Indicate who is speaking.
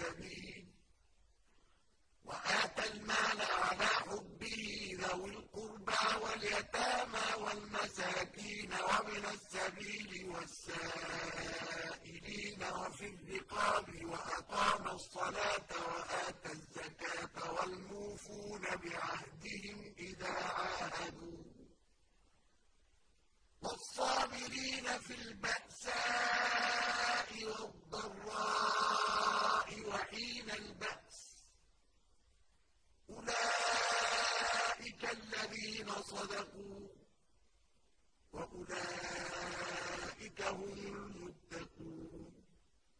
Speaker 1: السبيل وآتى المال على حبه ذوي القربى واليتامى والمساكين ومن السبيل والسائلين وفي الرقاب وأقام الصلاة وآتى الزكاة والموفون بعهدهم إذا عاهدوا. والصابرين في البأساء وحين البأس. أولئك الذين صدقوا وأولئك هم